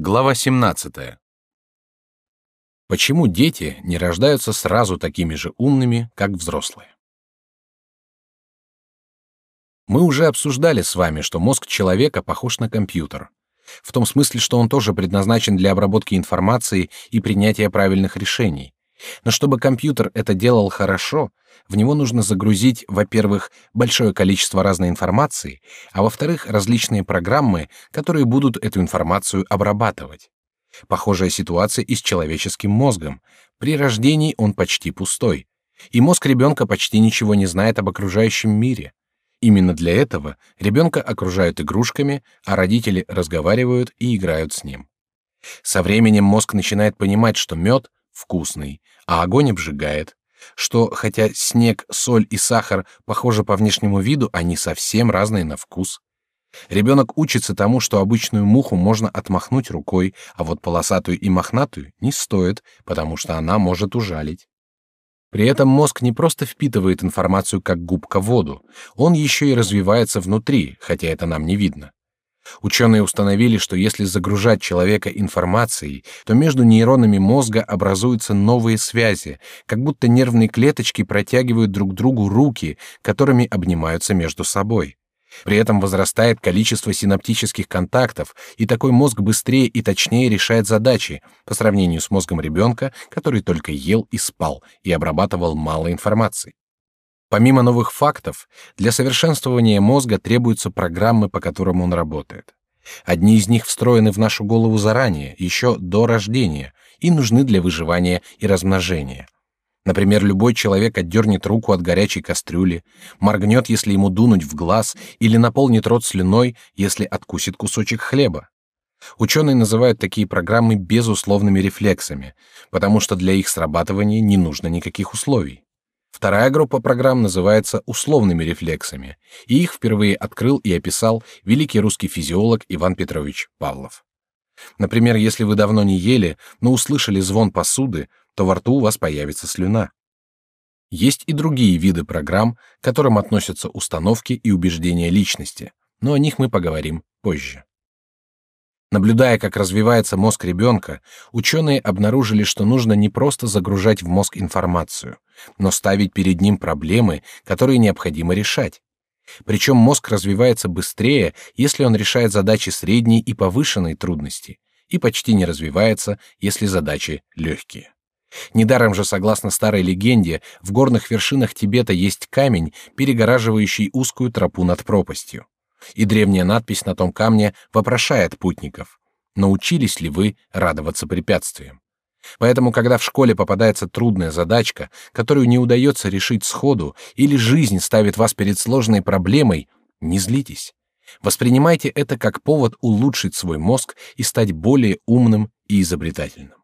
Глава 17. Почему дети не рождаются сразу такими же умными, как взрослые? Мы уже обсуждали с вами, что мозг человека похож на компьютер. В том смысле, что он тоже предназначен для обработки информации и принятия правильных решений. Но чтобы компьютер это делал хорошо, в него нужно загрузить, во-первых, большое количество разной информации, а во-вторых, различные программы, которые будут эту информацию обрабатывать. Похожая ситуация и с человеческим мозгом. При рождении он почти пустой, и мозг ребенка почти ничего не знает об окружающем мире. Именно для этого ребенка окружают игрушками, а родители разговаривают и играют с ним. Со временем мозг начинает понимать, что мед вкусный, а огонь обжигает, что хотя снег, соль и сахар похожи по внешнему виду, они совсем разные на вкус. Ребенок учится тому, что обычную муху можно отмахнуть рукой, а вот полосатую и мохнатую не стоит, потому что она может ужалить. При этом мозг не просто впитывает информацию как губка воду, он еще и развивается внутри, хотя это нам не видно. Ученые установили, что если загружать человека информацией, то между нейронами мозга образуются новые связи, как будто нервные клеточки протягивают друг другу руки, которыми обнимаются между собой. При этом возрастает количество синаптических контактов, и такой мозг быстрее и точнее решает задачи по сравнению с мозгом ребенка, который только ел и спал и обрабатывал мало информации. Помимо новых фактов, для совершенствования мозга требуются программы, по которым он работает. Одни из них встроены в нашу голову заранее, еще до рождения, и нужны для выживания и размножения. Например, любой человек отдернет руку от горячей кастрюли, моргнет, если ему дунуть в глаз, или наполнит рот слюной, если откусит кусочек хлеба. Ученые называют такие программы безусловными рефлексами, потому что для их срабатывания не нужно никаких условий. Вторая группа программ называется условными рефлексами, и их впервые открыл и описал великий русский физиолог Иван Петрович Павлов. Например, если вы давно не ели, но услышали звон посуды, то во рту у вас появится слюна. Есть и другие виды программ, к которым относятся установки и убеждения личности, но о них мы поговорим позже. Наблюдая, как развивается мозг ребенка, ученые обнаружили, что нужно не просто загружать в мозг информацию, но ставить перед ним проблемы, которые необходимо решать. Причем мозг развивается быстрее, если он решает задачи средней и повышенной трудности, и почти не развивается, если задачи легкие. Недаром же, согласно старой легенде, в горных вершинах Тибета есть камень, перегораживающий узкую тропу над пропастью. И древняя надпись на том камне вопрошает путников: научились ли вы радоваться препятствиям? Поэтому, когда в школе попадается трудная задачка, которую не удается решить сходу, или жизнь ставит вас перед сложной проблемой, не злитесь. Воспринимайте это как повод улучшить свой мозг и стать более умным и изобретательным.